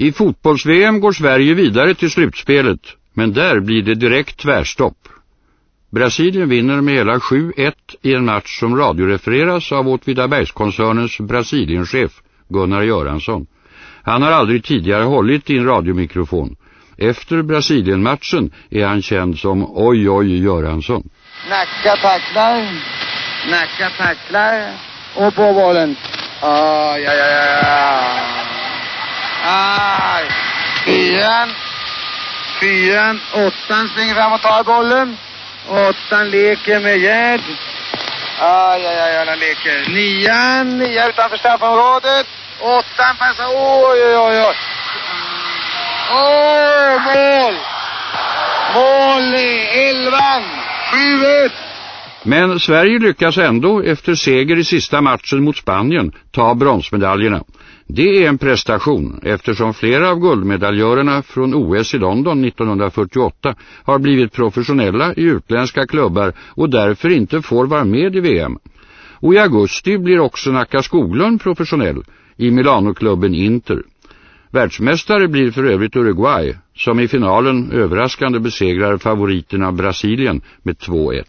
I fotbolls-VM går Sverige vidare till slutspelet, men där blir det direkt tvärstopp. Brasilien vinner med hela 7-1 i en match som radiorefereras av Åtvidabergskoncernens Brasilienchef Gunnar Göransson. Han har aldrig tidigare hållit i en radiomikrofon. Efter Brasilienmatchen är han känd som Oj Oj Göransson. Nacka tacklar, Nacka tacklar och på bollen. Ah, ja, ja, ja, ja. aj. Fyran, fyran, åttan springer fram och tar bollen. Åttan leker med Gerd. Aj, aj, aj, han leker. Nian, nia utanför straffområdet. Åttan passar, oj, oj, oj, oj. Åh, mål! Mål i elvan, 7-1. Men Sverige lyckas ändå efter seger i sista matchen mot Spanien ta bronsmedaljerna. Det är en prestation eftersom flera av guldmedaljörerna från OS i London 1948 har blivit professionella i utländska klubbar och därför inte får vara med i VM. Och i augusti blir också Nacka Skoglund professionell i Milanoklubben Inter. Världsmästare blir för övrigt Uruguay som i finalen överraskande besegrar favoriterna Brasilien med 2-1.